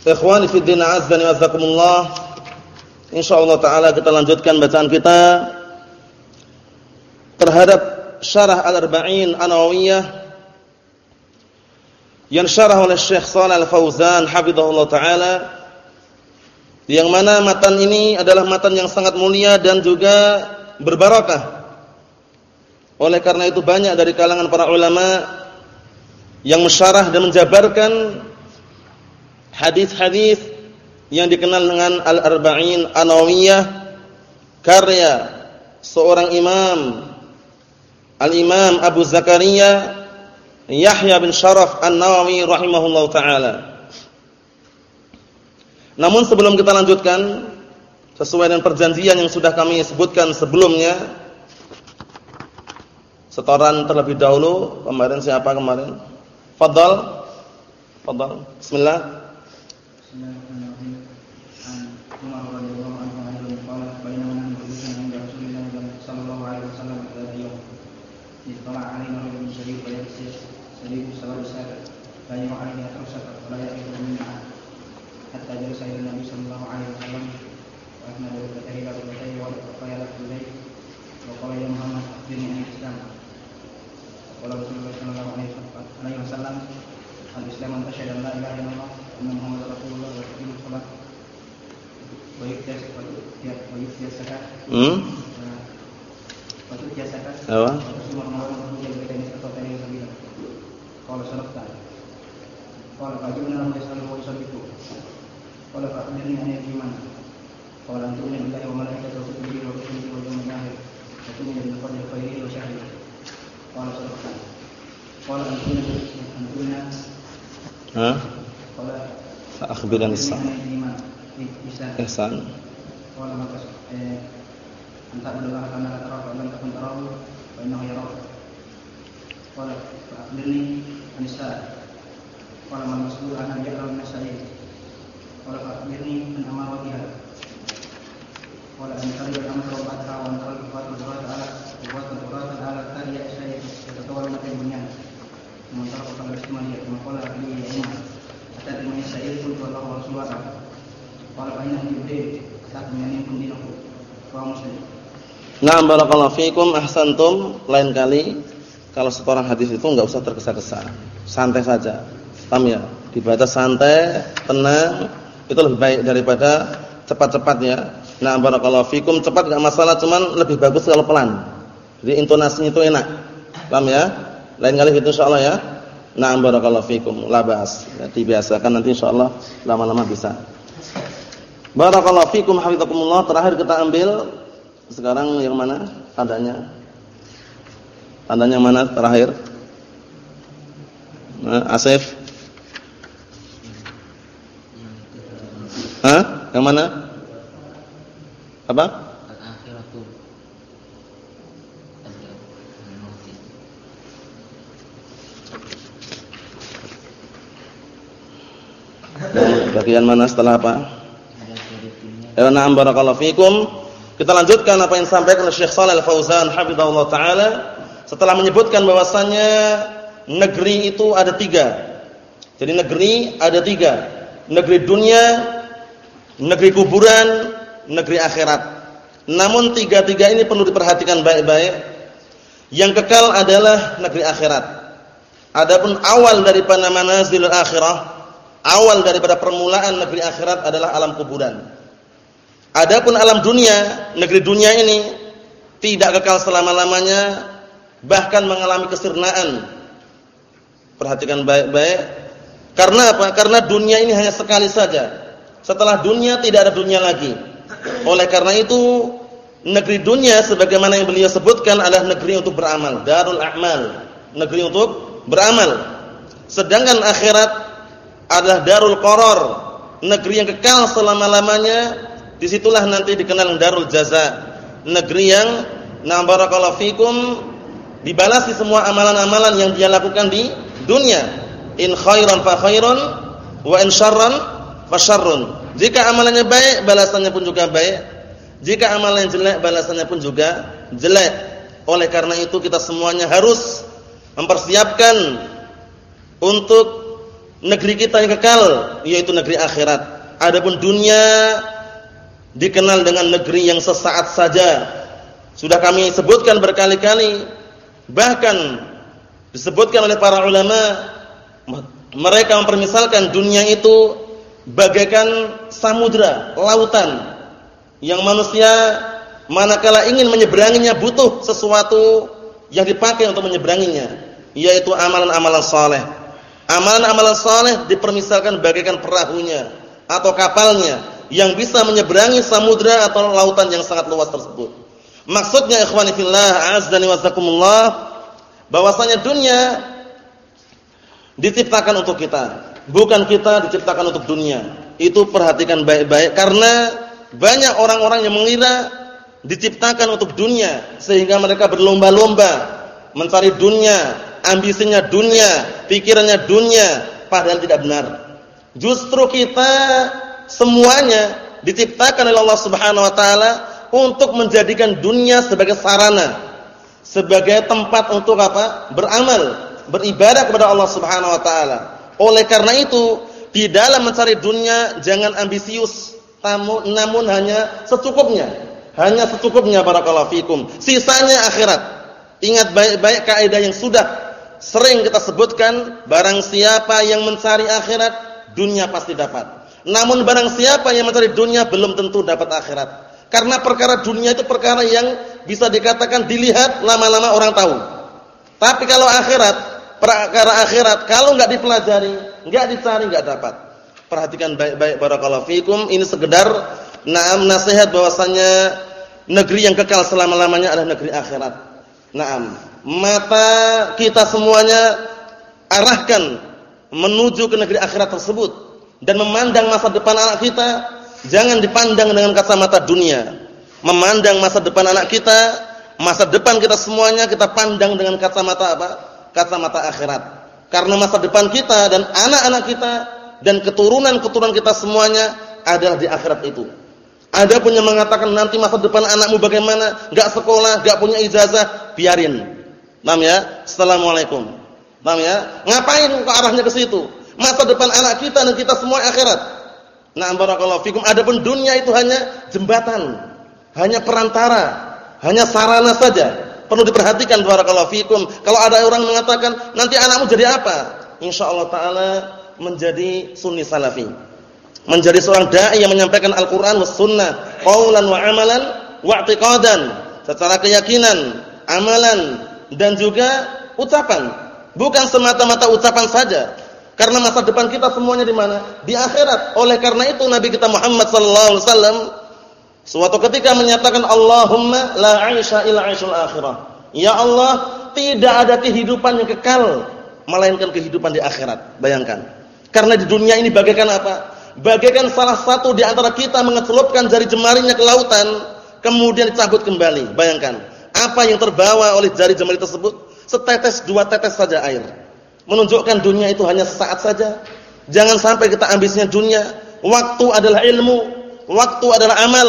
Ikhwani fi din azani wa zakumullah. Insyaallah taala kita lanjutkan bacaan kita terhadap syarah Al-Arba'in An-Nawawiyah yang syarah oleh Syekh Shalal Al-Fauzan hafizahullah taala. Yang mana matan ini adalah matan yang sangat mulia dan juga berbarakah. Oleh karena itu banyak dari kalangan para ulama yang mensyarah dan menjabarkan hadis-hadis yang dikenal dengan Al-Arba'in An-Nawawiyah karya seorang imam Al-Imam Abu Zakaria Yahya bin Sharaf An-Nawawi rahimahullahu taala. Namun sebelum kita lanjutkan sesuai dengan perjanjian yang sudah kami sebutkan sebelumnya setoran terlebih dahulu kemarin siapa kemarin? Fadal. Fadal. Bismillah. Bismillahirrahmanirrahim. Umar radhiyallahu anhu qala bainama nahnu julusun 'inda Rasulillah sallallahu alaihi wasallam pada yawm. Ittala 'alaina rajulun shadid wa yasir shadid sawad sar. La yu'alina atrusat wa la yaqidu minna. Hatta jalasa ila Nabi sallallahu alaihi wasallam wa athna bi tahiyya wa tahiyya wa qala lahu ilayk wa qala ya Muhammad akhbirni an Islam. Qala Rasulullah sallallahu alaihi wasallam al-Islam an tashhadu an la ilaha illallah anna Muhammad Rasulullah wa tuqimu shalah wa yuktas zakat. Hmm? Wa. Apa? Semua orang-orang yang berkaitan dengan atau tadi yang Qala sadaqta. Qala fajibna lahu yasalu wa yusaddiqu. Qala fa'amirni an yajiman. Qala antum min billahi wa malaikatihi wa kutubihi wa rusulihi wa yawmil akhir. Wa tu'minu bil qadri khairihi wa sharrihi. Qala sadaqta. Qala antum antum Ha? Akhbiran ihsan. Ihsan. Qala maka eh anta adalah karena tarafa lam takun tarahu wa innahu yaraka. Qala akhbirni an ihsan. Qala man mas'ul an ya'lam min sa'id. Qala akhbirni an amaratiha. Qala an tariya al-amra wa ba'daha wa an tara al-fatu ta'ala wa ta'ala ta'ala tariya syai' yatatawalla min bunyan. Man tarafa qala ismani Kata Imam Sa'id pun Allah wa. Nah, barakallahu fikum ahsantum. Lain kali kalau setoran hadis itu enggak usah tergesa-gesa. Santai saja. Paham ya? Dibaca santai, tenang, itu lebih baik daripada cepat-cepat ya. Nah, barakallahu fikum cepat enggak masalah, cuman lebih bagus kalau pelan. Jadi intonasinya itu enak. Paham ya? Lain kali itu insyaallah ya. Na'am barakallahu fikum. La ba'as. Ya, dibiasakan nanti insyaallah lama-lama bisa. Barakallahu fikum hafizakumullah. Terakhir kita ambil sekarang yang mana tandanya? Tandanya mana terakhir? Nah, Asif. Hah? Yang mana? Apa? Bagian mana setelah apa? Ya na'am barakallahu fikum. Kita lanjutkan apa yang disampaikan oleh Syekh Shalal Al-Fauzan hafizahullah taala setelah menyebutkan bahwasannya negeri itu ada tiga. Jadi negeri ada tiga. Negeri dunia, negeri kuburan, negeri akhirat. Namun tiga-tiga ini perlu diperhatikan baik-baik. Yang kekal adalah negeri akhirat. Adapun awal daripada manazilul akhirah Awal daripada permulaan negeri akhirat adalah alam kuburan. Adapun alam dunia, negeri dunia ini tidak kekal selama-lamanya, bahkan mengalami kesirnaan. Perhatikan baik-baik. Karena apa? Karena dunia ini hanya sekali saja. Setelah dunia tidak ada dunia lagi. Oleh karena itu, negeri dunia sebagaimana yang beliau sebutkan adalah negeri untuk beramal, darul a'mal, negeri untuk beramal. Sedangkan akhirat adalah darul koror, negeri yang kekal selama-lamanya, di situlah nanti dikenal darul jaza. Negeri yang na barakallahu fikum dibalasi semua amalan-amalan yang dia lakukan di dunia. In khairan fa khairun wa in syarran fa syarrun. Jika amalannya baik, balasannya pun juga baik. Jika amalannya jelek, balasannya pun juga jelek. Oleh karena itu kita semuanya harus mempersiapkan untuk negeri kita yang kekal yaitu negeri akhirat. Adapun dunia dikenal dengan negeri yang sesaat saja. Sudah kami sebutkan berkali-kali bahkan disebutkan oleh para ulama mereka mempermisalkan dunia itu bagaikan samudra, lautan yang manusia manakala ingin menyeberanginya butuh sesuatu yang dipakai untuk menyeberanginya yaitu amalan-amalan saleh. Amalan-amalan saleh dipermisalkan bagaikan perahunya atau kapalnya yang bisa menyeberangi samudra atau lautan yang sangat luas tersebut. Maksudnya ikhwani fillah, azdani wasakumullah, bahwasanya dunia diciptakan untuk kita, bukan kita diciptakan untuk dunia. Itu perhatikan baik-baik karena banyak orang-orang yang mengira diciptakan untuk dunia sehingga mereka berlomba-lomba mencari dunia, ambisinya dunia, pikirannya dunia, padahal tidak benar. Justru kita semuanya diciptakan oleh Allah Subhanahu wa taala untuk menjadikan dunia sebagai sarana, sebagai tempat untuk apa? beramal, beribadah kepada Allah Subhanahu wa taala. Oleh karena itu, di dalam mencari dunia jangan ambisius, namun hanya secukupnya. Hanya secukupnya barakallahu fikum. Sisanya akhirat. Ingat baik-baik kaidah yang sudah sering kita sebutkan barang siapa yang mencari akhirat dunia pasti dapat. Namun barang siapa yang mencari dunia belum tentu dapat akhirat. Karena perkara dunia itu perkara yang bisa dikatakan dilihat lama-lama orang tahu. Tapi kalau akhirat perkara akhirat kalau enggak dipelajari enggak dicari enggak dapat. Perhatikan baik-baik barakallahu fikum. Ini sekedar naam nasihat bahwasanya negeri yang kekal selama-lamanya adalah negeri akhirat. Naam mata kita semuanya arahkan menuju ke negeri akhirat tersebut dan memandang masa depan anak kita jangan dipandang dengan kacamata dunia. Memandang masa depan anak kita, masa depan kita semuanya kita pandang dengan kacamata apa? Kacamata akhirat. Karena masa depan kita dan anak-anak kita dan keturunan-keturunan kita semuanya adalah di akhirat itu. Ada pun yang mengatakan nanti masa depan anakmu bagaimana? Enggak sekolah, enggak punya ijazah, biarin Paham ya? Assalamualaikum. Paham ya? Ngapain kok arahnya ke situ? Masa depan anak kita dan kita semua akhirat. Nah, barakallahu fikum. Adapun dunia itu hanya jembatan, hanya perantara, hanya sarana saja. Perlu diperhatikan barakallahu fikum. Kalau ada orang mengatakan, "Nanti anakmu jadi apa?" Insyaallah taala menjadi sunni salafi. Menjadi seorang dai yang menyampaikan Al-Qur'an was sunnah, qaulan wa amalan wa i'tiqadan. Secara keyakinan, amalan dan juga ucapan. Bukan semata-mata ucapan saja. Karena masa depan kita semuanya di mana? Di akhirat. Oleh karena itu Nabi kita Muhammad sallallahu alaihi wasallam suatu ketika menyatakan Allahumma la 'aisha illa 'aishul akhirah. Ya Allah, tidak ada kehidupan yang kekal melainkan kehidupan di akhirat. Bayangkan. Karena di dunia ini bagaikan apa? Bagaikan salah satu di antara kita mengecelupkan jari jemarinya ke lautan, kemudian dicabut kembali. Bayangkan. Apa yang terbawa oleh jari jemari tersebut? Setetes dua tetes saja air. Menunjukkan dunia itu hanya sesaat saja. Jangan sampai kita ambisinya dunia. Waktu adalah ilmu, waktu adalah amal,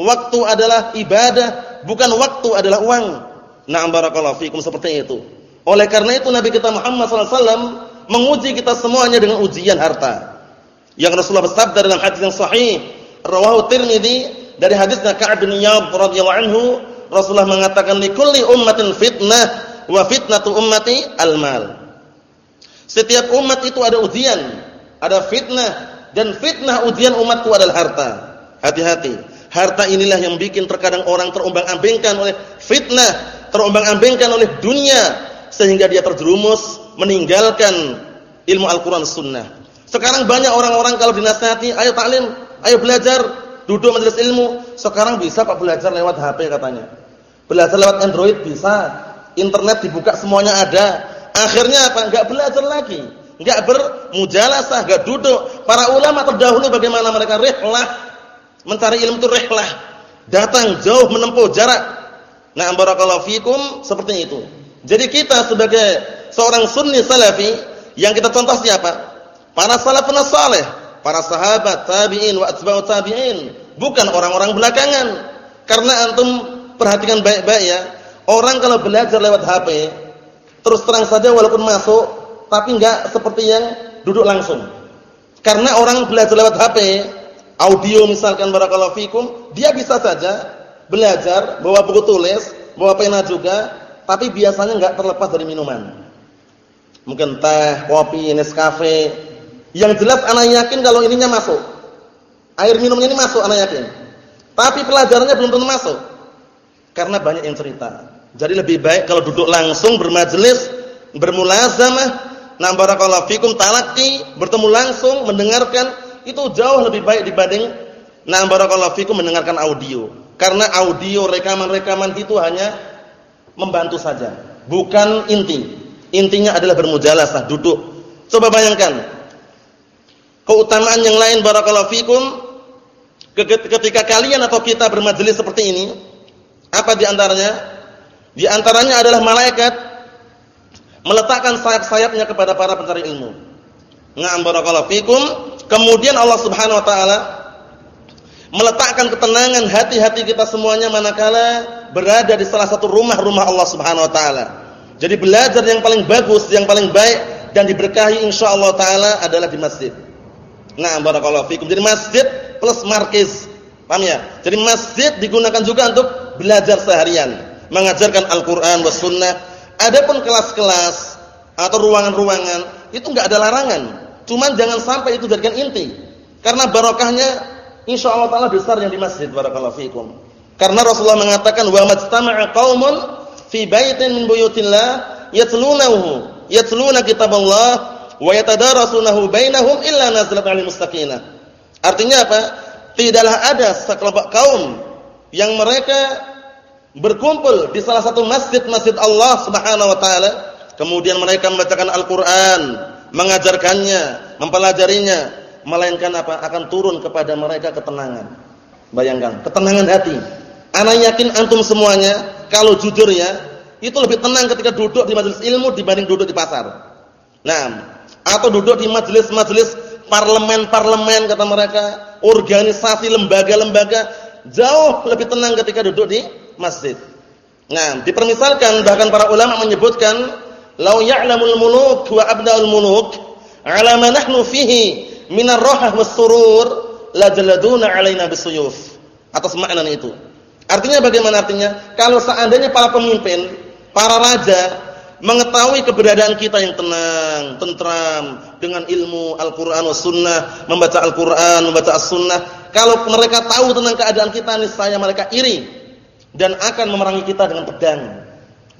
waktu adalah ibadah, bukan waktu adalah uang. Na'am barakallahu fikum seperti itu. Oleh karena itu Nabi kita Muhammad SAW menguji kita semuanya dengan ujian harta. Yang Rasulullah bersabda dalam hadis yang sahih, rawahu Tirmizi dari hadisnya Ka'ab bin Iyad radhiyallahu anhu, Rasulullah mengatakan likulli ummatin fitnah wa fitnatu ummati almal. Setiap umat itu ada ujian, ada fitnah dan fitnah ujian umatku adalah harta. Hati-hati. Harta inilah yang bikin terkadang orang terombang-ambingkan oleh fitnah, terombang-ambingkan oleh dunia sehingga dia terjerumus meninggalkan ilmu Al-Qur'an Sunnah. Sekarang banyak orang-orang kalau dinasihati, ayo taklim, ayo belajar, duduk majelis ilmu, sekarang bisa Pak belajar lewat HP katanya. Belajar lewat Android bisa. Internet dibuka semuanya ada. Akhirnya apa? Enggak belajar lagi. enggak bermujalasah, enggak duduk. Para ulama terdahulu bagaimana mereka rihlah mencari ilmu itu rihlah. Datang jauh menempuh jarak. Nah, barakallahu fikum seperti itu. Jadi kita sebagai seorang sunni salafi yang kita contoh siapa? Para salafun saleh, para sahabat, tabi'in wa tabi'in, bukan orang-orang belakangan. Karena antum perhatikan baik-baik ya. Orang kalau belajar lewat HP, terus terang saja walaupun masuk, tapi enggak seperti yang duduk langsung. Karena orang belajar lewat HP, audio misalkan barakallahu fikum, dia bisa saja belajar bawa buku tulis, bawa pena juga, tapi biasanya enggak terlepas dari minuman. Mungkin teh, kopi, Nescafe. Yang jelas anak yakin kalau ininya masuk. Air minumnya ini masuk anak yakin. Tapi pelajarannya belum tentu masuk. Karena banyak yang cerita. Jadi lebih baik kalau duduk langsung bermajelis, bermulazamah, nah barakallahu fikum talaqi, bertemu langsung, mendengarkan itu jauh lebih baik dibanding nah barakallahu fikum mendengarkan audio. Karena audio rekaman-rekaman itu hanya membantu saja, bukan inti. Intinya adalah bermujalasah, duduk. Coba bayangkan keutamaan yang lain barakallahu fikum ketika kalian atau kita bermajelis seperti ini, apa di antaranya? Di antaranya adalah malaikat meletakkan sayap-sayapnya kepada para pencari ilmu. Ngam barakallahu fikum. Kemudian Allah Subhanahu wa taala meletakkan ketenangan hati-hati kita semuanya manakala berada di salah satu rumah-rumah Allah Subhanahu wa taala. Jadi belajar yang paling bagus, yang paling baik dan diberkahi insyaallah taala adalah di masjid. Nah, barakallahu fikum. Jadi masjid plus markis. Paham ya? Jadi masjid digunakan juga untuk belajar seharian, mengajarkan Al-Qur'an was sunnah. Adapun kelas-kelas atau ruangan-ruangan itu enggak ada larangan. Cuman jangan sampai itu jadikan inti. Karena barokahnya insyaallah taala besar yang di masjid barakallahu fikum. Karena Rasulullah mengatakan wa majtama'a qaumun fi baitin min buyutillah yatlunahu yatluna kitaballah wa yatadarasunahu bainahum illa nazalat 'alaihim mustaqinah. Artinya apa? Tidaklah ada sekelompok kaum yang mereka berkumpul di salah satu masjid-masjid Allah Subhanahu wa taala, kemudian mereka membacakan Al-Qur'an, mengajarkannya, mempelajarinya, melainkan apa? akan turun kepada mereka ketenangan. Bayangkan, ketenangan hati. Ana yakin antum semuanya kalau jujur ya, itu lebih tenang ketika duduk di majelis ilmu dibanding duduk di pasar. Nah, atau duduk di majelis-majelis parlemen-parlemen kata mereka, organisasi lembaga-lembaga jauh lebih tenang ketika duduk di masjid. Nah, dipermisalkan bahkan para ulama menyebutkan lau ya'lamul muluk wa abdaul muluk ala ma nahnu fihi min ar-rahah was-surur la jaladuna alaina bisuyuf. Atas makna itu. Artinya bagaimana artinya? Kalau seandainya para pemimpin, para raja mengetahui keberadaan kita yang tenang, tentram dengan ilmu Al-Qur'an was sunnah, membaca Al-Qur'an, membaca As-Sunnah, kalau mereka tahu tentang keadaan kita niscaya mereka iri dan akan memerangi kita dengan pedang.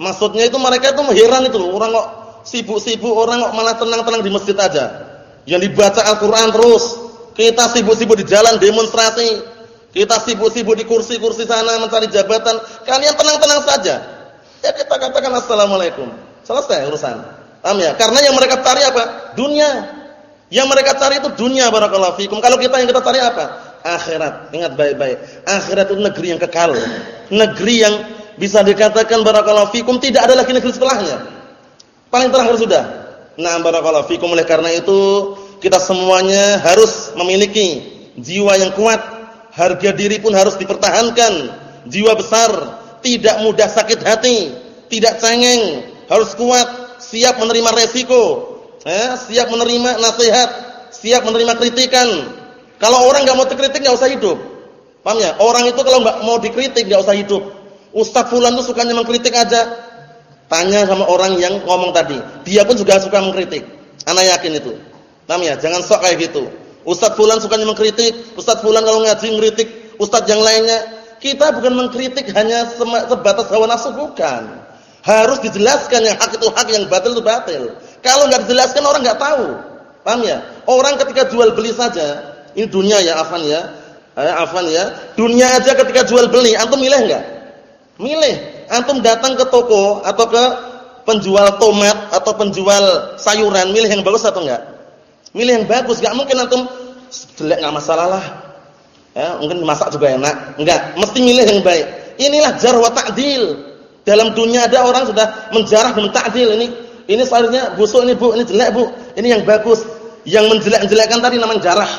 Maksudnya itu mereka itu heran itu orang kok sibuk-sibuk, orang kok malah tenang-tenang di masjid aja. Yang dibaca Al-Qur'an terus. Kita sibuk-sibuk di jalan demonstrasi. Kita sibuk-sibuk di kursi-kursi sana mencari jabatan. Kalian tenang-tenang saja. Ya kita katakan assalamualaikum. Selesai urusan. Paham ya? Karena yang mereka cari apa? Dunia. Yang mereka cari itu dunia barakallahu fikum. Kalau kita yang kita cari apa? Akhirat. Ingat baik-baik. Akhirat itu negeri yang kekal. Negeri yang bisa dikatakan barakallahu fikum tidak ada lagi negeri setelahnya. Paling terakhir sudah. Nah, barakallahu fikum oleh karena itu kita semuanya harus memiliki jiwa yang kuat. Harga diri pun harus dipertahankan. Jiwa besar, tidak mudah sakit hati, tidak cengeng, harus kuat, siap menerima resiko, eh, siap menerima nasihat, siap menerima kritikan, kalau orang nggak mau dikritik nggak usah hidup. Paham ya? Orang itu kalau nggak mau dikritik nggak usah hidup. Ustaz fulan tuh sukanya mengkritik aja. Tanya sama orang yang ngomong tadi. Dia pun juga suka mengkritik. Anak yakin itu. Paham ya? Jangan sok kayak gitu. Ustaz fulan sukanya mengkritik, Ustaz fulan kalau ngaji mengkritik ustaz yang lainnya. Kita bukan mengkritik hanya sebatas hawa nafsu bukan. Harus dijelaskan yang hak itu hak, yang batil itu batil. Kalau nggak dijelaskan orang nggak tahu. Paham ya? Orang ketika jual beli saja ini dunia ya afan ya. Eh, afan ya. Dunia aja ketika jual beli, antum milih enggak? Milih. Antum datang ke toko atau ke penjual tomat atau penjual sayuran, milih yang bagus atau enggak? Milih yang bagus, enggak mungkin antum jelek enggak masalah lah. Ya, mungkin masak juga enak. Enggak, mesti milih yang baik. Inilah jar wa ta'dil. Dalam dunia ada orang sudah menjarah dan ta'dil ini ini sayurnya busuk ini Bu, ini jelek Bu. Ini yang bagus. Yang menjelek-jelekkan tadi namanya jarah.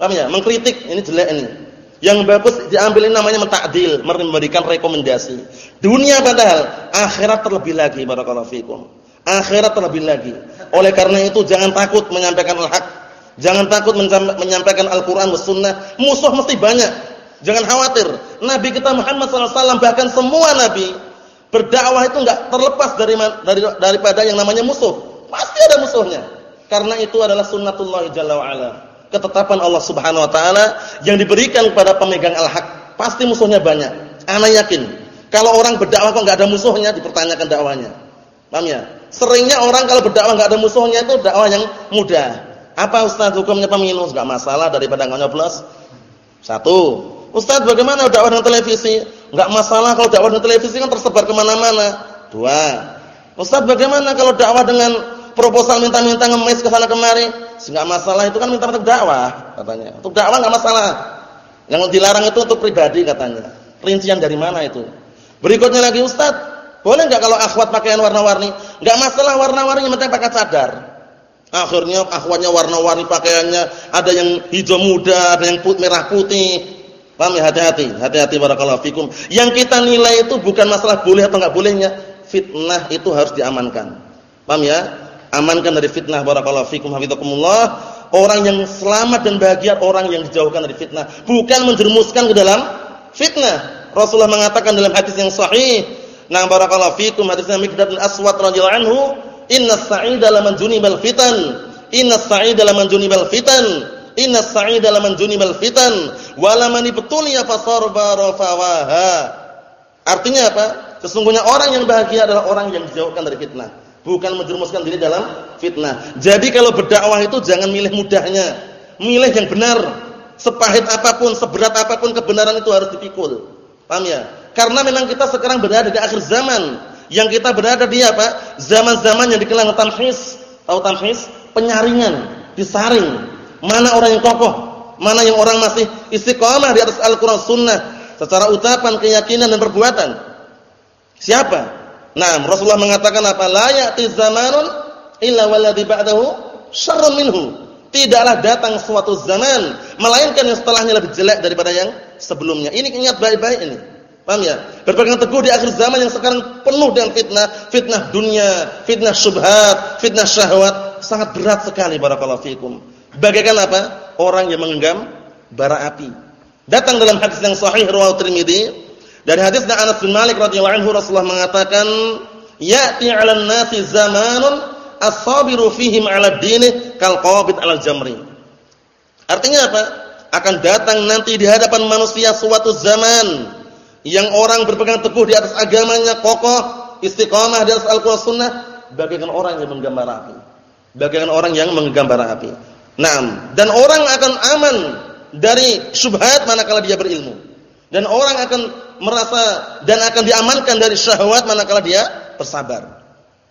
Paham ya? Mengkritik, ini jelek ini. Yang bagus diambil ini namanya mentakdil, memberikan rekomendasi. Dunia padahal, akhirat terlebih lagi barakallahu fikum. Akhirat terlebih lagi. Oleh karena itu jangan takut menyampaikan al-haq. Jangan takut menyampaikan Al-Qur'an was sunnah. Musuh mesti banyak. Jangan khawatir. Nabi kita Muhammad SAW bahkan semua nabi berdakwah itu enggak terlepas dari, dari daripada yang namanya musuh. Pasti ada musuhnya. Karena itu adalah sunnatullah jalla wa ala ketetapan Allah Subhanahu wa taala yang diberikan kepada pemegang al-haq, pasti musuhnya banyak. Ana yakin. Kalau orang berdakwah kok enggak ada musuhnya, dipertanyakan dakwanya. Paham ya? Seringnya orang kalau berdakwah enggak ada musuhnya itu dakwah yang mudah. Apa Ustaz hukumnya pemilu? Enggak masalah daripada nyoblos. Satu. Ustaz bagaimana dakwah dengan televisi? Enggak masalah kalau dakwah dengan televisi kan tersebar ke mana mana Dua. Ustaz bagaimana kalau dakwah dengan proposal minta-minta ngemis ke sana kemari? Enggak masalah itu kan minta untuk dakwah katanya. Untuk dakwah enggak masalah. Yang dilarang itu untuk pribadi katanya. Rincian dari mana itu? Berikutnya lagi Ustaz, boleh enggak kalau akhwat pakaian warna-warni? Enggak masalah warna-warni yang penting pakai cadar. Akhirnya akhwatnya warna-warni pakaiannya, ada yang hijau muda, ada yang putih merah putih. Paham ya? Hati-hati, hati-hati barakallahu fikum. Yang kita nilai itu bukan masalah boleh atau enggak bolehnya, fitnah itu harus diamankan. Paham ya? Amankan dari fitnah barakallahu fikum hafizakumullah. Orang yang selamat dan bahagia orang yang dijauhkan dari fitnah. Bukan menjerumuskan ke dalam fitnah. Rasulullah mengatakan dalam hadis yang sahih nah barakallahu fikum hadisnya Miqdad al-Aswad radhiyallahu anhu inna as-sa'ida laman junibal fitan inna as-sa'ida laman junibal fitan inna as-sa'ida laman junibal fitan wa laman ibtuliya fasarba rafawaha artinya apa? Sesungguhnya orang yang bahagia adalah orang yang dijauhkan dari fitnah bukan menjerumuskan diri dalam fitnah. Jadi kalau berdakwah itu jangan milih mudahnya, milih yang benar. Sepahit apa pun, seberat apa pun kebenaran itu harus dipikul. Paham ya? Karena memang kita sekarang berada di akhir zaman. Yang kita berada di apa? Zaman-zaman yang dikenal tamhis. Tahu tamhis? Penyaringan, disaring. Mana orang yang kokoh, mana yang orang masih istiqomah di atas Al-Qur'an Sunnah secara ucapan, keyakinan dan perbuatan. Siapa? Nah, Rasulullah mengatakan apa? La ya'ti zamanun illa walladhi ba'dahu syarrun minhu. Tidaklah datang suatu zaman melainkan yang setelahnya lebih jelek daripada yang sebelumnya. Ini ingat baik-baik ini. Paham ya? Berpegang teguh di akhir zaman yang sekarang penuh dengan fitnah, fitnah dunia, fitnah syubhat, fitnah syahwat, sangat berat sekali barakallahu fikum. Bagaikan apa? Orang yang menggenggam bara api. Datang dalam hadis yang sahih riwayat Tirmizi dari hadis Anas bin Malik radhiyallahu anhu Rasulullah mengatakan, "Ya'ti 'alan nasi zamanun as-sabiru fihim 'ala dini kal qabid 'alal jamri." Artinya apa? Akan datang nanti di hadapan manusia suatu zaman yang orang berpegang teguh di atas agamanya, kokoh, istiqamah di atas Al-Qur'an Sunnah, bagaikan orang yang menggambar api. Bagaikan orang yang menggambar api. Naam, dan orang akan aman dari syubhat manakala dia berilmu. Dan orang akan merasa dan akan diamankan dari syahwat manakala dia bersabar.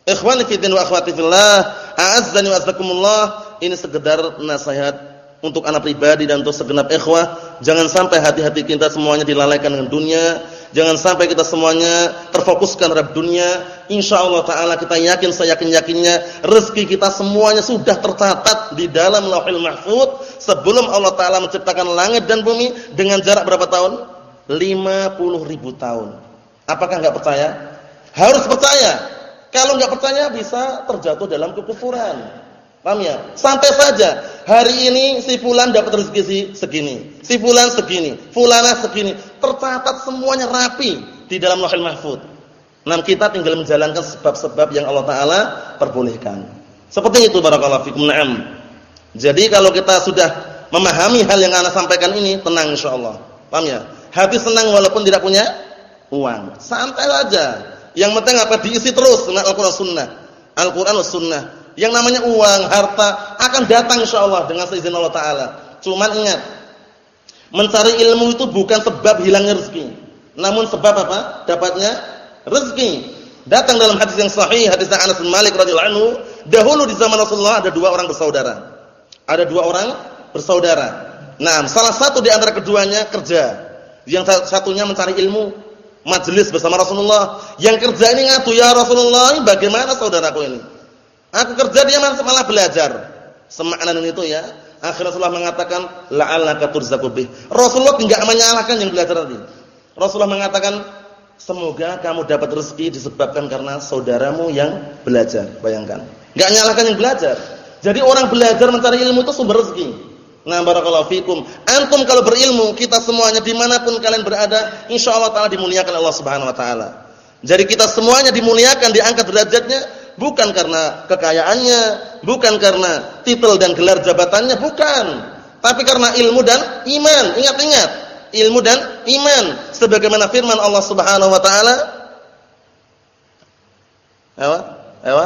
Ikhwani fi din wa akhwati fillah, a'azzani wa azzakumullah, ini sekedar nasihat untuk anak pribadi dan untuk segenap ikhwah. Jangan sampai hati-hati kita semuanya dilalaikan dengan dunia. Jangan sampai kita semuanya terfokuskan terhadap dunia. Insyaallah taala kita yakin saya yakin-yakinnya rezeki kita semuanya sudah tercatat di dalam Lauhul Mahfuz sebelum Allah taala menciptakan langit dan bumi dengan jarak berapa tahun? 50 ribu tahun. Apakah enggak percaya? Harus percaya. Kalau enggak percaya bisa terjatuh dalam kekufuran. Paham ya? Santai saja. Hari ini si fulan dapat rezeki segini, si fulan segini, fulana segini. Tercatat semuanya rapi di dalam Lauhul Mahfuz. Nah, kita tinggal menjalankan sebab-sebab yang Allah taala perbolehkan. Seperti itu barakallahu fikum. Naam. Jadi kalau kita sudah memahami hal yang ana sampaikan ini, tenang insyaallah. Paham ya? Hati senang walaupun tidak punya uang. Santai saja. Yang penting apa diisi terus dengan Al-Qur'an Sunnah. Al-Qur'an Sunnah. Yang namanya uang, harta akan datang insyaallah dengan seizin Allah taala. Cuman ingat, mencari ilmu itu bukan sebab hilangnya rezeki. Namun sebab apa? Dapatnya rezeki. Datang dalam hadis yang sahih, hadis Anas bin Malik radhiyallahu anhu, dahulu di zaman Rasulullah ada dua orang bersaudara. Ada dua orang bersaudara. Nah, salah satu di antara keduanya kerja. Yang satunya mencari ilmu, majelis bersama Rasulullah. Yang kerja ini ngatu, "Ya Rasulullah, ini bagaimana saudaraku ini?" Aku kerja dia malah belajar. Semakna itu ya. Akhirnya Rasulullah mengatakan, "La'allaka turzaqu bih." Rasulullah tidak menyalahkan yang belajar tadi. Rasulullah mengatakan, Semoga kamu dapat rezeki disebabkan karena saudaramu yang belajar. Bayangkan. Enggak nyalahkan yang belajar. Jadi orang belajar mencari ilmu itu sumber rezeki. Nah, barakallahu fikum. Antum kalau berilmu, kita semuanya di mana pun kalian berada, insya Allah taala dimuliakan Allah Subhanahu wa taala. Jadi kita semuanya dimuliakan, diangkat derajatnya bukan karena kekayaannya, bukan karena titel dan gelar jabatannya, bukan. Tapi karena ilmu dan iman. Ingat-ingat, ilmu dan iman sebagaimana firman Allah Subhanahu wa taala Ewa? Ewa?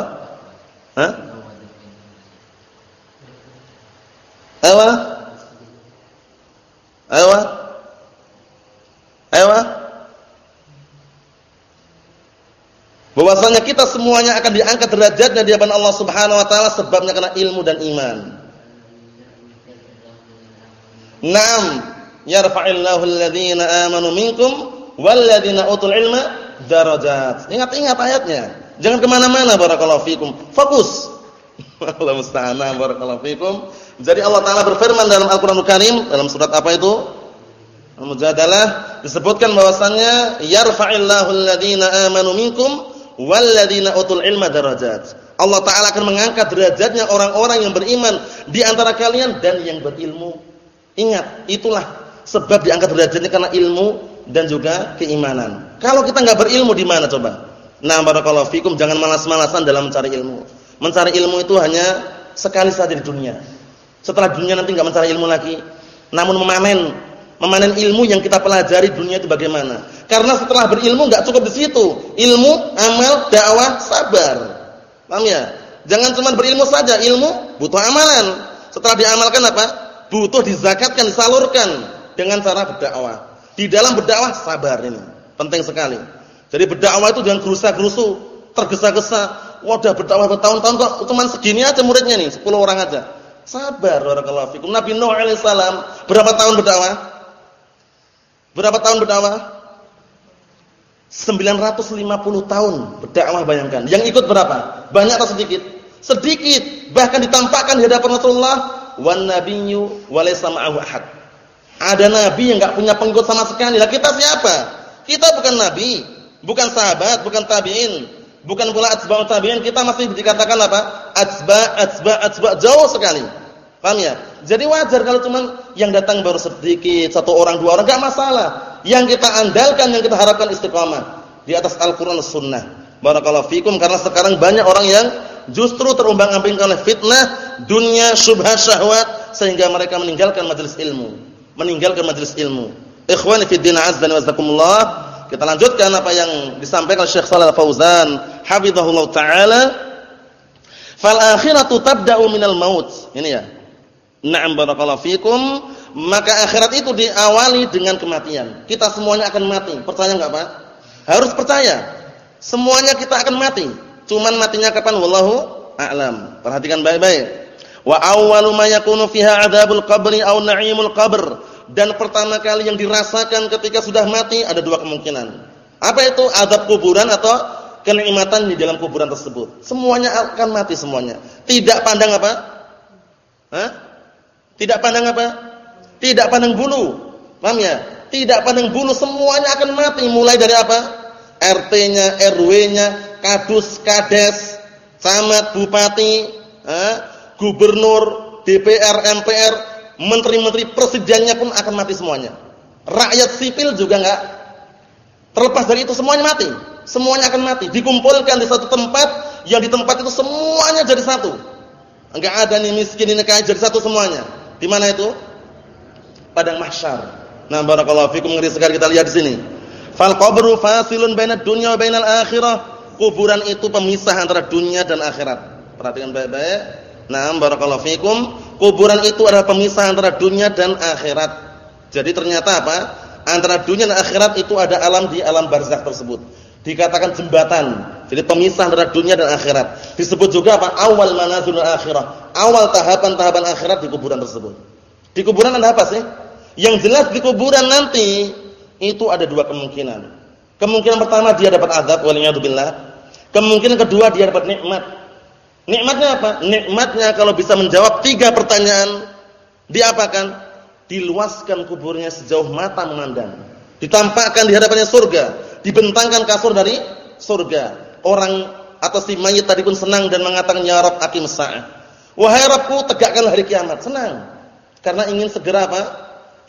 Hah? Ewa? Ewa? Ewa? Bahwasanya kita semuanya akan diangkat derajatnya di hadapan Allah Subhanahu wa taala sebabnya karena ilmu dan iman. Naam, yarfa'illahu alladhina amanu minkum walladhina utul ilma darajat. Ingat-ingat ayatnya. Jangan ke mana mana barakallahu fikum. Fokus. Allah musta'an barakallahu fikum. Jadi Allah Taala berfirman dalam Al-Qur'anul Karim dalam surat apa itu? Al-Mujadalah disebutkan bahwasannya yarfa'illahu alladhina amanu minkum walladhina utul ilma darajat. Allah Taala akan mengangkat derajatnya orang-orang yang beriman di antara kalian dan yang berilmu. Ingat, itulah Sebab diangkat derajatnya karena ilmu dan juga keimanan. Kalau kita nggak berilmu di mana coba? Nah, barakallahu fikum jangan malas-malasan dalam mencari ilmu. Mencari ilmu itu hanya sekali saja di dunia. Setelah dunia nanti nggak mencari ilmu lagi. Namun memanen, memanen ilmu yang kita pelajari dunia itu bagaimana? Karena setelah berilmu nggak cukup di situ. Ilmu, amal, dakwah, sabar. Paham ya? Jangan cuma berilmu saja, ilmu butuh amalan. Setelah diamalkan apa? Butuh dizakatkan, disalurkan dengan cara berdakwah. Di dalam berdakwah sabar ini, penting sekali. Jadi berdakwah itu jangan gerusa-gerusu, tergesa-gesa. Wadah berdakwah bertahun-tahun kok cuma segini aja muridnya nih, 10 orang aja. Sabar barakallahu fikum. Nabi Nuh alaihi salam berapa tahun berdakwah? Berapa tahun berdakwah? 950 tahun berdakwah bayangkan. Yang ikut berapa? Banyak atau sedikit? Sedikit. Bahkan ditampakkan di hadapan Rasulullah wan nabiyyu wa laysa ma'ahu ahad. Ada nabi yang enggak punya pengikut sama sekali. Lah kita siapa? Kita bukan nabi, bukan sahabat, bukan tabi'in, bukan pula atba'ut tabi'in. Kita masih dikatakan apa? Atba' atba' atba' jauh sekali. Paham ya? Jadi wajar kalau cuma yang datang baru sedikit, satu orang, dua orang enggak masalah. Yang kita andalkan, yang kita harapkan istiqamah di atas Al-Qur'an dan Sunnah. Barakallahu fikum karena sekarang banyak orang yang justru terumbang-ambing oleh fitnah, dunia, syubhat, syahwat sehingga mereka meninggalkan majelis ilmu meninggalkan majelis ilmu. Ikhwani fi din azza wa jazakumullah. Kita lanjutkan apa yang disampaikan Syekh Shalal Fauzan hafizahullah taala. Fal akhiratu tabda'u minal maut. Ini ya. Na'am barakallahu fikum. Maka akhirat itu diawali dengan kematian. Kita semuanya akan mati. Percaya enggak, Pak? Harus percaya. Semuanya kita akan mati. Cuman matinya kapan wallahu a'lam. Perhatikan baik-baik. Wa awwalu ma yakunu fiha adzabul qabri aw na'imul qabr. Dan pertama kali yang dirasakan ketika sudah mati ada dua kemungkinan. Apa itu? Azab kuburan atau kenikmatan di dalam kuburan tersebut. Semuanya akan mati semuanya. Tidak pandang apa? Hah? Tidak pandang apa? Tidak pandang bulu. Paham ya? Tidak pandang bulu semuanya akan mati mulai dari apa? RT-nya, RW-nya, kadus, kades, camat, bupati, eh, gubernur, DPR, MPR, menteri-menteri presidennya pun akan mati semuanya. Rakyat sipil juga enggak terlepas dari itu semuanya mati. Semuanya akan mati, dikumpulkan di satu tempat yang di tempat itu semuanya jadi satu. Enggak ada nih miskin ini kaya jadi satu semuanya. Di mana itu? Padang mahsyar. Nah, barakallahu fikum ngeri sekali kita lihat di sini. Fal qabru fasilun bainad dunya wa bainal akhirah. Kuburan itu pemisah antara dunia dan akhirat. Perhatikan baik-baik Nah, barakallahu fikum. Kuburan itu adalah pemisah antara dunia dan akhirat. Jadi ternyata apa? Antara dunia dan akhirat itu ada alam di alam barzakh tersebut. Dikatakan jembatan. Jadi pemisah antara dunia dan akhirat. Disebut juga apa? Awal manazilul akhirah. Awal tahapan-tahapan akhirat di kuburan tersebut. Di kuburan ada apa sih? Yang jelas di kuburan nanti itu ada dua kemungkinan. Kemungkinan pertama dia dapat azab waliyadzubillah. Kemungkinan kedua dia dapat nikmat. Nikmatnya apa? Nikmatnya kalau bisa menjawab tiga pertanyaan diapakan? Diluaskan kuburnya sejauh mata memandang. Ditampakkan di hadapannya surga, dibentangkan kasur dari surga. Orang atau si mayit tadi pun senang dan mengatakan ya Rabb akim sa'ah. Wahai Rabbku tegakkan hari kiamat. Senang. Karena ingin segera apa?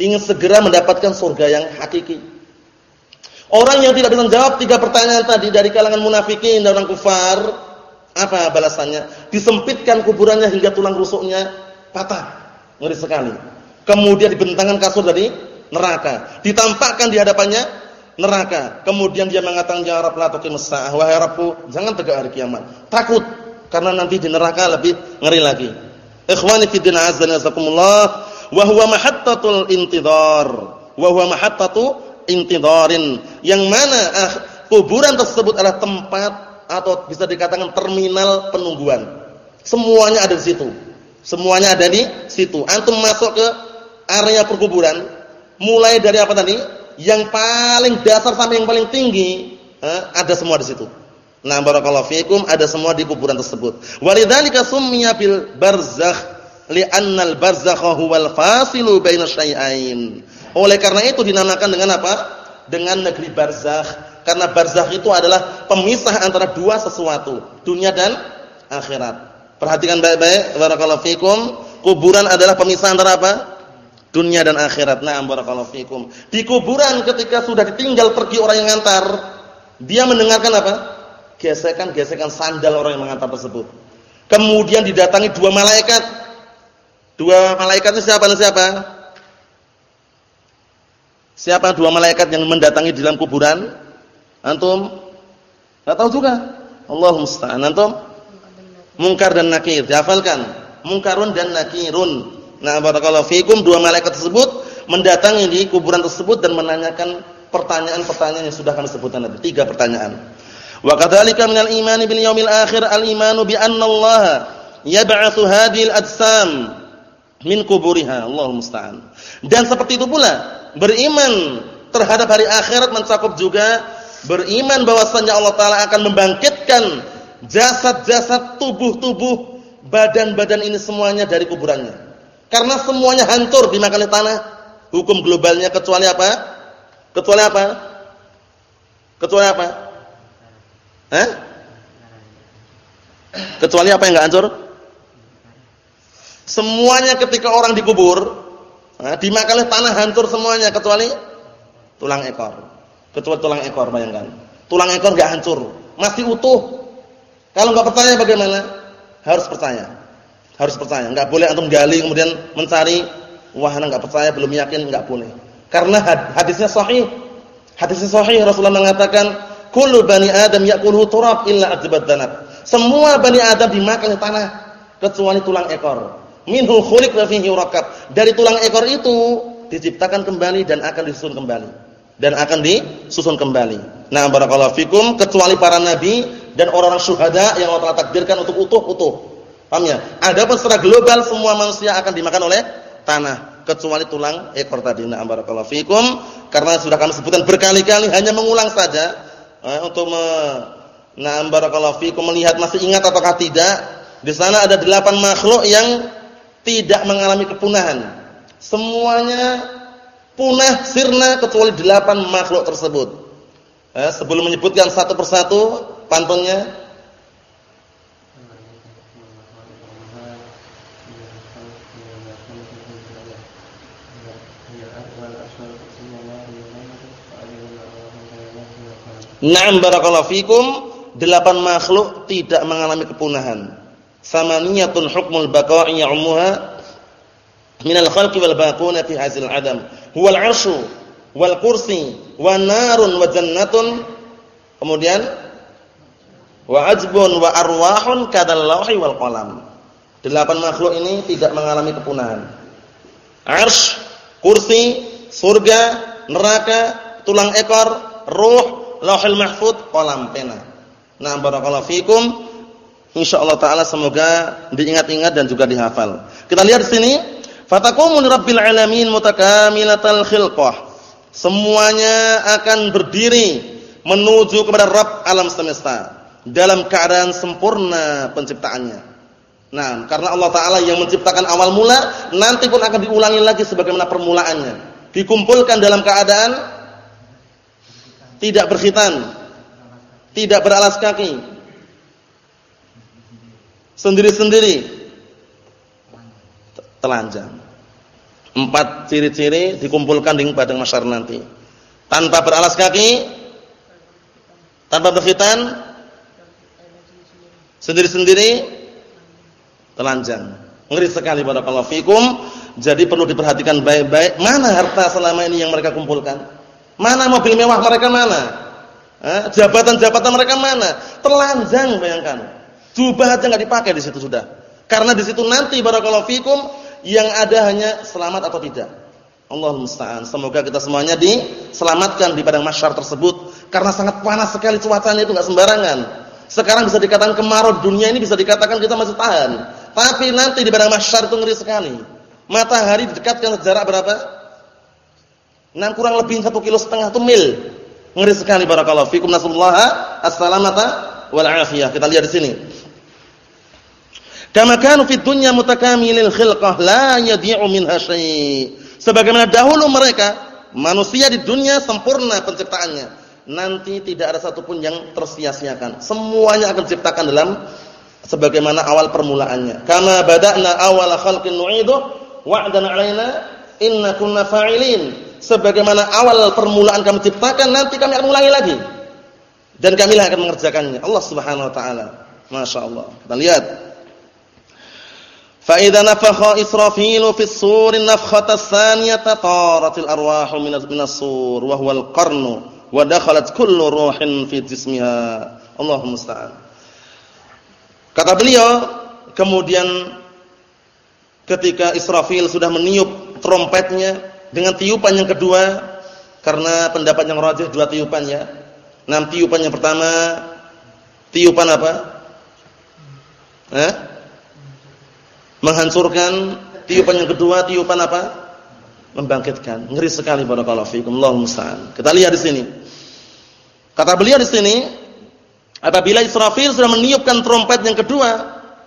Ingin segera mendapatkan surga yang hakiki. Orang yang tidak bisa menjawab tiga pertanyaan tadi dari kalangan munafikin dan orang kufar, apa balasannya? Disempitkan kuburannya hingga tulang rusuknya patah. Ngeri sekali. Kemudian dibentangkan kasur dari neraka. Ditampakkan di hadapannya neraka. Kemudian dia mengatakan ya Rabb la Wahai Rabbku, jangan tegak hari kiamat. Takut karena nanti di neraka lebih ngeri lagi. Ikhwani fi din azza wa wa huwa mahattatul intidhar wa huwa mahattatu intidarin yang mana ah, kuburan tersebut adalah tempat atau bisa dikatakan terminal penungguan semuanya ada di situ semuanya ada di situ antum masuk ke area perkuburan mulai dari apa tadi yang paling dasar sampai yang paling tinggi eh, ada semua di situ nah barakallahu fikum ada semua di kuburan tersebut walidzalika summiya bil barzakh li'annal barzakha huwal fasilu baina syai'ain. Oleh karena itu dinamakan dengan apa? Dengan negeri barzakh. Karena barzakh itu adalah pemisah antara dua sesuatu, dunia dan akhirat. Perhatikan baik-baik, barakallahu fikum. Kuburan adalah pemisah antara apa? Dunia dan akhirat. Nah, barakallahu fikum. Di kuburan ketika sudah ditinggal pergi orang yang ngantar, dia mendengarkan apa? Gesekan-gesekan sandal orang yang mengantar tersebut. Kemudian didatangi dua malaikat Dua malaikat itu siapa dan siapa? Siapa dua malaikat yang mendatangi di dalam kuburan? Antum? Enggak tahu juga. Allah musta'an. Antum? Mungkar dan nakir. Dihafalkan. Mungkarun dan nakirun. Nah, barakallahu fikum dua malaikat tersebut mendatangi di kuburan tersebut dan menanyakan pertanyaan-pertanyaan yang sudah kami sebutkan tadi. Tiga pertanyaan. Wa kadzalika minal imani bil yaumil akhir al-imanu bi anna Allah yab'atsu hadhil ajsam min kuburiha Allahu musta'an. Dan seperti itu pula beriman terhadap hari akhirat mencakup juga beriman bahwasanya Allah taala akan membangkitkan jasad-jasad tubuh-tubuh badan-badan ini semuanya dari kuburannya. Karena semuanya hancur dimakan oleh tanah. Hukum globalnya kecuali apa? Kecuali apa? Kecuali apa? Hah? Kecuali apa yang enggak hancur? Semuanya ketika orang dikubur, nah, dimakan oleh tanah hancur semuanya kecuali tulang ekor. Kecuali tulang ekor bayangkan. Tulang ekor enggak hancur, masih utuh. Kalau enggak percaya bagaimana? Harus percaya. Harus percaya. Enggak boleh antum gali kemudian mencari wahana enggak percaya, belum yakin enggak boleh. Karena hadisnya sahih. Hadisnya sahih Rasulullah mengatakan, "Kullu bani Adam ya'kuluhu turab illa ajbat Semua bani Adam dimakan oleh tanah kecuali tulang ekor minhu khuliqa fihi. Dari tulang ekor itu diciptakan kembali dan akan disusun kembali. Dan akan disusun kembali. Nah, barakallahu fikum kecuali para nabi dan orang-orang syuhada yang Allah telah takdirkan untuk utuh-utuh. Paham ya? Adapun secara global semua manusia akan dimakan oleh tanah kecuali tulang ekor tadi. Nah, barakallahu fikum karena sudah kami sebutkan berkali-kali hanya mengulang saja eh, untuk me Nah, barakallahu fikum melihat masih ingat ataukah tidak? Di sana ada delapan makhluk yang tidak mengalami kepunahan. Semuanya punah sirna kecuali delapan makhluk tersebut. Eh, sebelum menyebutkan satu persatu pantunnya Naam barakallahu fikum, delapan makhluk tidak mengalami kepunahan. Samaniyatun hukmul baqa'i minal khalqi wal baquna fi hazil adam huwal arshu wal kursi wa narun wa jannatun kemudian wa ajbun wa arwahun kadal lawhi wal qalam delapan makhluk ini tidak mengalami kepunahan arsh kursi surga neraka tulang ekor ruh lauhul mahfud qalam pena Nah, barakallahu fikum. Insyaallah taala semoga diingat-ingat dan juga dihafal. Kita lihat di sini, fataqumu rabbil alamin mutakamilatal khilqah. Semuanya akan berdiri menuju kepada Rabb alam semesta dalam keadaan sempurna penciptaannya. Nah, karena Allah taala yang menciptakan awal mula, nanti pun akan diulangi lagi sebagaimana permulaannya. Dikumpulkan dalam keadaan tidak berkhitan, tidak beralas kaki. Sendiri-sendiri. Telanjang. Empat ciri-ciri dikumpulkan di padang masyar nanti. Tanpa beralas kaki, tanpa berkhitan, sendiri-sendiri, telanjang. Ngeri sekali barakallahu fikum. Jadi perlu diperhatikan baik-baik mana harta selama ini yang mereka kumpulkan. Mana mobil mewah mereka mana? Jabatan-jabatan mereka mana? Telanjang bayangkan. Jubah aja nggak dipakai di situ sudah. Karena di situ nanti barakallahu fikum yang ada hanya selamat atau tidak. Allah musta'an. Semoga kita semuanya diselamatkan di padang mahsyar tersebut karena sangat panas sekali cuacanya itu nggak sembarangan. Sekarang bisa dikatakan kemarau dunia ini bisa dikatakan kita masih tahan. Tapi nanti di padang mahsyar itu ngeri sekali. Matahari didekatkan jarak berapa? Nah, kurang lebih satu kilo setengah itu mil Ngeri sekali barakallahu fikum nasallahu as-salamata wal afiyah. Kita lihat di sini. Kama kanu fid dunya mutakamilil khilqah la yadhi'u minha syai'. Sebagaimana dahulu mereka manusia di dunia sempurna penciptaannya. Nanti tidak ada satupun yang tersia-siakan. Semuanya akan diciptakan dalam sebagaimana awal permulaannya. Kama bada'na awal khalqin nu'iduh wa'dan 'alaina inna kunna fa'ilin sebagaimana awal permulaan kami ciptakan nanti kami akan ulangi lagi dan kamilah akan mengerjakannya Allah Subhanahu wa taala Masya Allah kita lihat fa idza nafakha israfilu fis suri nafkhata tsaniyata taratil arwahu minas sur wa huwa al-qarnu wa kata beliau kemudian ketika Israfil sudah meniup trompetnya dengan tiupan yang kedua karena pendapat yang rajih dua tiupan ya. Nah, tiupan yang pertama tiupan apa? Eh? Menghancurkan. Tiupan yang kedua tiupan apa? Membangkitkan. Ngeri sekali barakallahu fikum. Allahu musta'an. Kita lihat di sini. Kata beliau di sini, apabila Israfil sudah meniupkan trompet yang kedua,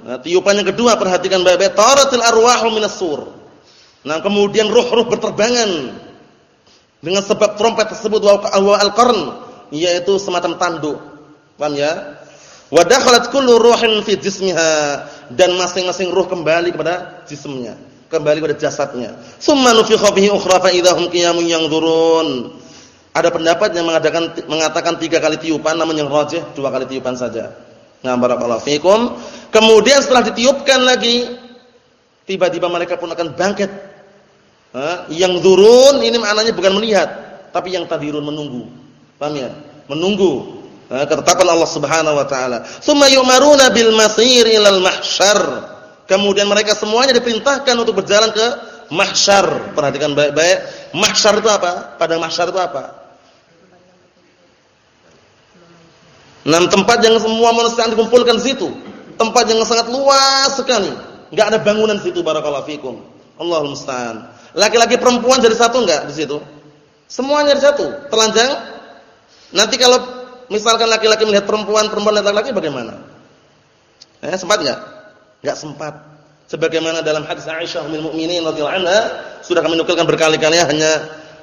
nah, tiupan yang kedua perhatikan baik-baik, taratil arwahu minas sur. Nah, kemudian ruh-ruh berterbangan dengan sebab trompet tersebut wa al-qarn, yaitu semacam tanduk. Paham ya? Wa dakhalat kullu ruhin fi dan masing-masing ruh kembali kepada jismnya, kembali kepada jasadnya. Summa nufikha fihi ukhra fa qiyamun yanzurun. Ada pendapat yang mengadakan mengatakan tiga kali tiupan namun yang rajih dua kali tiupan saja. Nah, barakallahu fikum. Kemudian setelah ditiupkan lagi tiba-tiba mereka pun akan bangkit yang turun ini maknanya bukan melihat, tapi yang tadirun menunggu. Paham ya? Menunggu ketetapan Allah Subhanahu wa taala. Tsumma yu'maruna bil masir ilal mahsyar. Kemudian mereka semuanya diperintahkan untuk berjalan ke mahsyar. Perhatikan baik-baik. Mahsyar itu apa? Pada mahsyar itu apa? Enam tempat yang semua manusia dikumpulkan di situ. Tempat yang sangat luas sekali. Enggak ada bangunan di situ barakallahu fikum. Allahul musta'an. Laki-laki perempuan jadi satu enggak di situ? Semuanya jadi satu. Telanjang. Nanti kalau misalkan laki-laki melihat perempuan, perempuan melihat laki-laki bagaimana? Eh, sempat enggak? Enggak sempat. Sebagaimana dalam hadis Aisyah ummul mukminin radhiyallahu anha sudah kami nukilkan berkali-kali hanya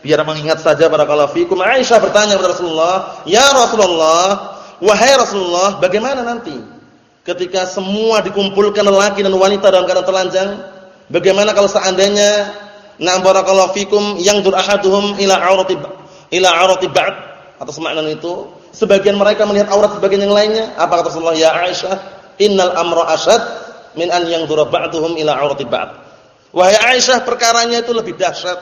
biar mengingat saja barakallahu fikum. Aisyah bertanya kepada Rasulullah, "Ya Rasulullah, wahai Rasulullah, bagaimana nanti ketika semua dikumpulkan lelaki dan wanita dalam keadaan telanjang? Bagaimana kalau seandainya Nah barakallahu fikum yang dur ahaduhum ila aurati ila aurati ba'd atau makna itu sebagian mereka melihat aurat sebagian yang lainnya. Apa kata Rasulullah? Ya Aisyah innal amra asad min an yang ba'duhum ila aurati ba'd. Wahai Aisyah perkaranya itu lebih dahsyat.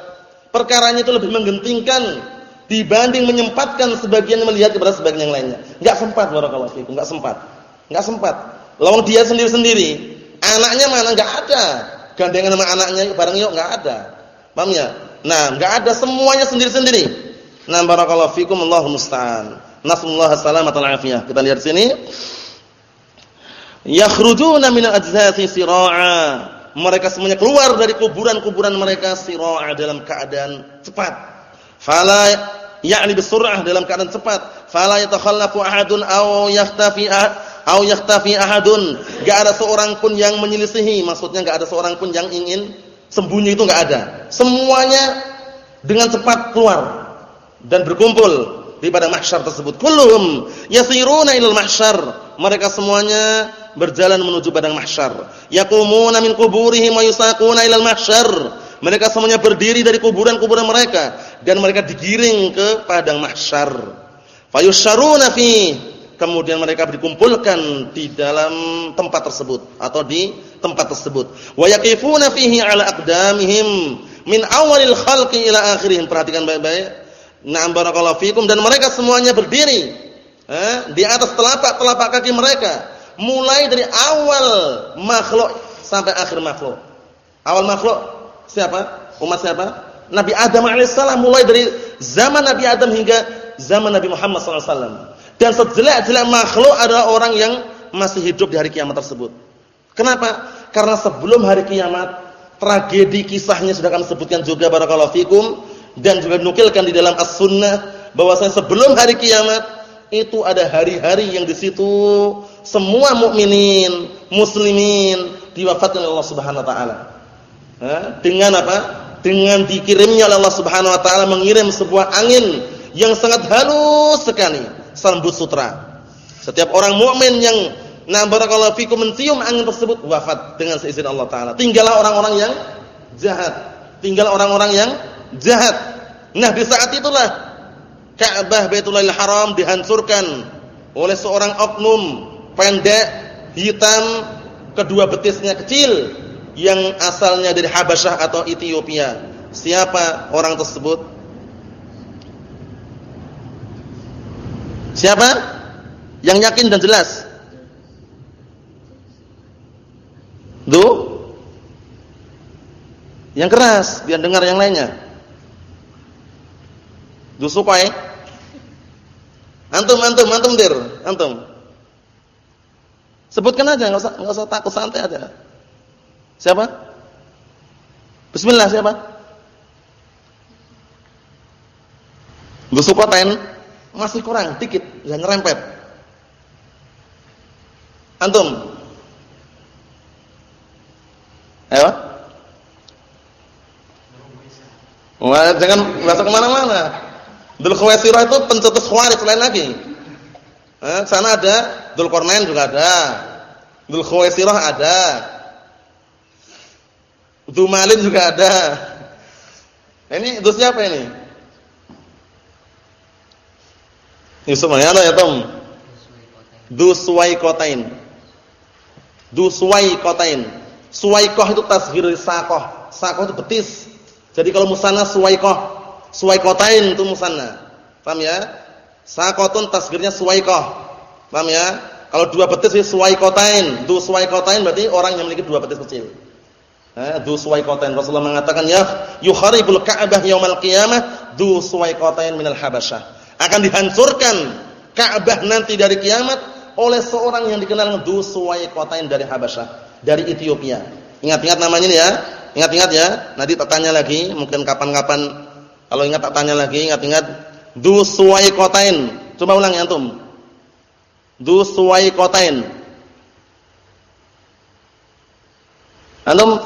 Perkaranya itu lebih menggentingkan dibanding menyempatkan sebagian melihat kepada sebagian yang lainnya. Enggak sempat barakallahu fikum. Enggak sempat. Enggak sempat. Lawang dia sendiri-sendiri. Anaknya mana? Enggak ada. Gandengan sama anaknya bareng yuk enggak ada. Paham ya? Nah, enggak ada. Semuanya sendiri-sendiri. Nah, barakallahu fikum Allahu musta'an. Nasallahu salamatan afiyah. Kita lihat sini. Yakhrujuna min ajzasi sira'a. Mereka semuanya keluar dari kuburan-kuburan mereka sira'a dalam keadaan cepat. Fala ya'ni bisur'ah dalam keadaan cepat. Fala yatakhallafu ahadun aw yakhtafi aw yakhtafi ahadun. Enggak ada seorang pun yang menyelisihi, maksudnya enggak ada seorang pun yang ingin sembunyi itu enggak ada. Semuanya dengan cepat keluar dan berkumpul di padang mahsyar tersebut. Kulluhum yasiruna ilal mahsyar. Mereka semuanya berjalan menuju padang mahsyar. Yaqumuna min quburihim wa yusaquna ilal mahsyar. Mereka semuanya berdiri dari kuburan-kuburan mereka dan mereka digiring ke padang mahsyar. Fayusyaruna fi kemudian mereka dikumpulkan di dalam tempat tersebut atau di tempat tersebut. Wa yaqifuna fihi ala aqdamihim min awalil khalqi ila akhirihim. Perhatikan baik-baik Na'am barakallahu fikum dan mereka semuanya berdiri eh, di atas telapak-telapak kaki mereka mulai dari awal makhluk sampai akhir makhluk. Awal makhluk siapa? Umat siapa? Nabi Adam alaihissalam mulai dari zaman Nabi Adam hingga zaman Nabi Muhammad SAW. Dan sejelek-jelek makhluk adalah orang yang masih hidup di hari kiamat tersebut. Kenapa? Karena sebelum hari kiamat tragedi kisahnya sudah kami sebutkan juga barakallahu fikum dan juga nukilkan di dalam as-sunnah bahwasanya sebelum hari kiamat itu ada hari-hari yang di situ semua mukminin, muslimin diwafatkan Allah Subhanahu wa taala. Dengan apa? Dengan dikirimnya oleh Allah Subhanahu wa taala mengirim sebuah angin yang sangat halus sekali, sambut sutra. Setiap orang mukmin yang nah barakallahu fikum mencium angin tersebut wafat dengan seizin Allah taala. Tinggallah orang-orang yang jahat, tinggal orang-orang yang jahat. Nah, di saat itulah Ka'bah Baitullahil Haram dihancurkan oleh seorang oknum pendek, hitam, kedua betisnya kecil yang asalnya dari Habasyah atau Ethiopia. Siapa orang tersebut? Siapa? Yang yakin dan jelas. Duh. Yang keras biar dengar yang lainnya. Dusukai. Antum antum antum dir, antum. Sebutkan aja, enggak usah enggak usah takut santai aja. Siapa? Bismillah siapa? Dusukoten masih kurang dikit, jangan nyerempet. Antum. Ayo. Wah, jangan masuk ke mana-mana. Dzul Khuwaisirah itu pencetus Khawarij lain lagi. Eh, sana ada Dzulqarnain juga ada. Dzul Khuwaisirah ada. Dzumalin juga ada. Ini itu siapa ini? Yusuf mana ya Tom? Duswai kotain. Duswai kotain. Suwaikoh itu tasghir sakoh. Sakoh itu betis. Jadi kalau musana suwaikoh suwaikotain itu musanna. Paham ya? Sakotun tasgirnya suwaikoh. Paham ya? Kalau dua betis itu suwaikotain. Du suwaikotain berarti orang yang memiliki dua betis kecil. Eh, du suwaikotain. Rasulullah mengatakan ya yukharibul ka'bah yaumal qiyamah du suwaikotain minal habasyah. Akan dihancurkan Ka'bah nanti dari kiamat oleh seorang yang dikenal du suwaikotain dari Habasyah, dari Ethiopia. Ingat-ingat namanya ini ya. Ingat-ingat ya. Nanti tanya lagi, mungkin kapan-kapan kalau ingat tak tanya lagi, ingat-ingat du kotain. Coba ulang ya antum. Du kotain. Antum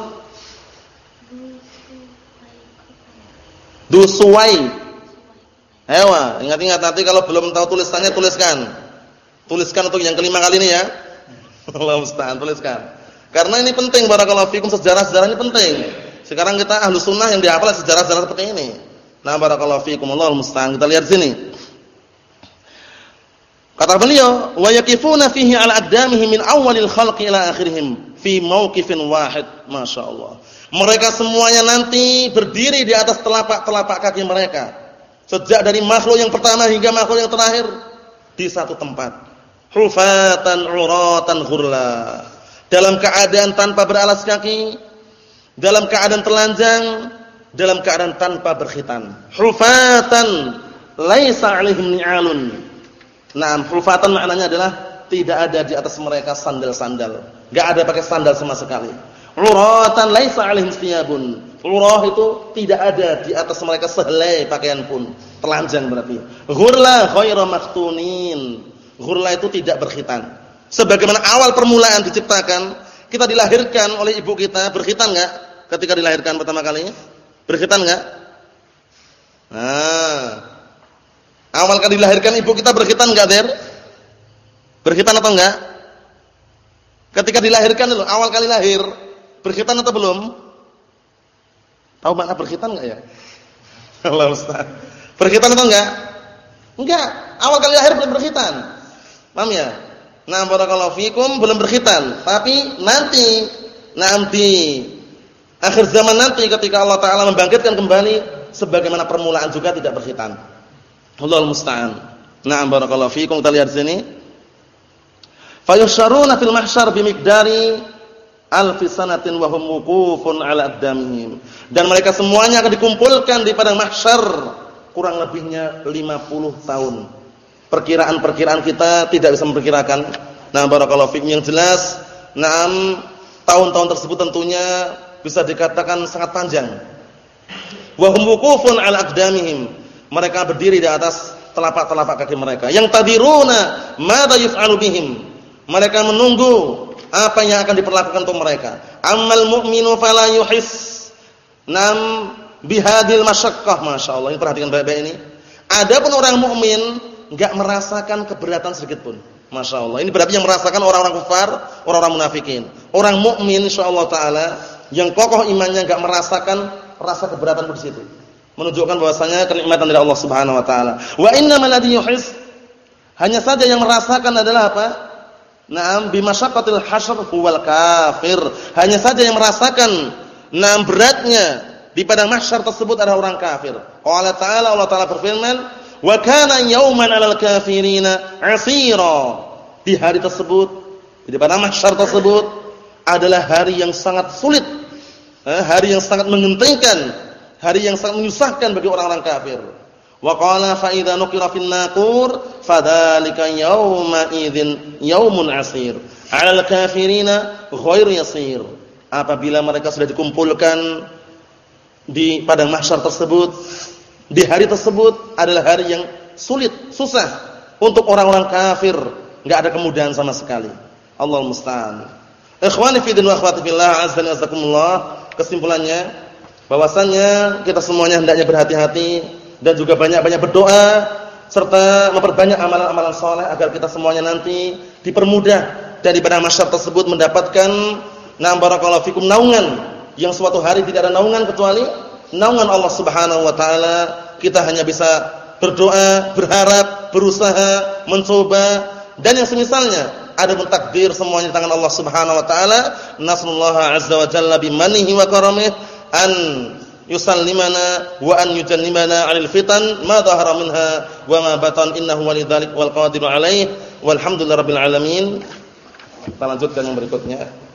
Du suwai. Ayo, ingat-ingat nanti kalau belum tahu tulisannya tuliskan. Tuliskan untuk yang kelima kali ini ya. Allah musta'an, tuliskan. Karena ini penting barakallahu fikum sejarah-sejarah ini penting. Sekarang kita ahlu sunnah yang dihafal sejarah-sejarah seperti ini. Nah barakallahu fiikum Allahul musta'an. Kita lihat sini. Kata beliau, "Wa yaqifuna fihi 'ala aqdamihim min awwalil khalqi ila akhirihim fi mauqifin wahid." Masyaallah. Mereka semuanya nanti berdiri di atas telapak-telapak kaki mereka. Sejak dari makhluk yang pertama hingga makhluk yang terakhir di satu tempat. Hufatan 'uratan ghurla. Dalam keadaan tanpa beralas kaki, dalam keadaan telanjang, dalam keadaan tanpa berkhitan. Hufatan laisa alaihim ni'alun. Nah, hulfatan maknanya adalah tidak ada di atas mereka sandal-sandal. Enggak ada pakai sandal sama sekali. Uratan laisa alaihim thiyabun. Urah itu tidak ada di atas mereka sehelai pakaian pun. Telanjang berarti. Ghurla ghairu maktunin. Ghurla itu tidak berkhitan. Sebagaimana awal permulaan diciptakan, kita dilahirkan oleh ibu kita berkhitan enggak? Ketika dilahirkan pertama kali? Berkhitan enggak? Nah. Awal kali dilahirkan ibu kita berkhitan enggak, Der? Berkhitan atau enggak? Ketika dilahirkan dulu, awal kali lahir, berkhitan atau belum? Tahu makna berkhitan enggak ya? Allah Ustaz. Berkhitan atau enggak? Enggak. Awal kali lahir belum berkhitan. Paham ya? Nah, barakallahu fikum belum berkhitan, tapi nanti nanti akhir zaman nanti ketika Allah taala membangkitkan kembali sebagaimana permulaan juga tidak berkhitan. Allahul musta'an. Nah, barakallahu fikum kita lihat sini. Fayusharuna fil mahsyar bimikdari alfi sanatin wa hum ala aqdamihim. Dan mereka semuanya akan dikumpulkan di padang mahsyar kurang lebihnya 50 tahun. Perkiraan-perkiraan kita tidak bisa memperkirakan. Nah, barakallahu fikum yang jelas, enam tahun-tahun tersebut tentunya bisa dikatakan sangat panjang. Wa hum wuqufun ala aqdamihim. Mereka berdiri di atas telapak-telapak kaki mereka. Yang tadiruna madza yuf'alu bihim mereka menunggu apa yang akan diperlakukan untuk mereka. Amal mu'minu fala yuhis nam bihadil masyaqqah masyaallah. Ini perhatikan baik-baik ini. Adapun orang mukmin enggak merasakan keberatan sedikit pun. Masya Allah. Ini berarti yang merasakan orang-orang kafir, orang-orang munafikin. Orang mukmin insyaallah taala yang kokoh imannya enggak merasakan rasa keberatan di situ. Menunjukkan bahwasanya kenikmatan dari Allah Subhanahu wa taala. Wa innamal ladzi yuhis hanya saja yang merasakan adalah apa? Naam bimasyaqqatil hasyr huwal kafir. Hanya saja yang merasakan naam beratnya di padang mahsyar tersebut adalah orang kafir. Qala ta'ala Allah Ta'ala berfirman, "Wa kana yawman 'alal kafirina 'asira." Di hari tersebut, di padang mahsyar tersebut adalah hari yang sangat sulit. Eh, hari yang sangat mengentingkan, hari yang sangat menyusahkan bagi orang-orang kafir. Wa qala fa idza nuqira fin naqur fadzalika yawma idzin yaumun asir. 'Alal kafirina ghairu yasir. Apabila mereka sudah dikumpulkan di padang mahsyar tersebut, di hari tersebut adalah hari yang sulit, susah untuk orang-orang kafir, enggak ada kemudahan sama sekali. Allah musta'an. Ikhwani fi din wa akhwati fillah, azza wa jazakumullah. Kesimpulannya bahwasannya kita semuanya hendaknya berhati-hati dan juga banyak-banyak berdoa serta memperbanyak amalan-amalan soleh agar kita semuanya nanti dipermudah dari padang masyarakat tersebut mendapatkan na'am barakallahu fikum naungan yang suatu hari tidak ada naungan kecuali naungan Allah Subhanahu wa taala. Kita hanya bisa berdoa, berharap, berusaha, mencoba dan yang semisalnya. Adapun takdir semuanya di tangan Allah Subhanahu wa taala. Nasallahu azza wa jalla bimanihi wa karamih an yusallimana wa an yujannibana 'anil fitan ma dhahara minha wa ma batan innahu walidzalik wal qadiru 'alaih walhamdulillahirabbil alamin. Kita lanjutkan yang berikutnya.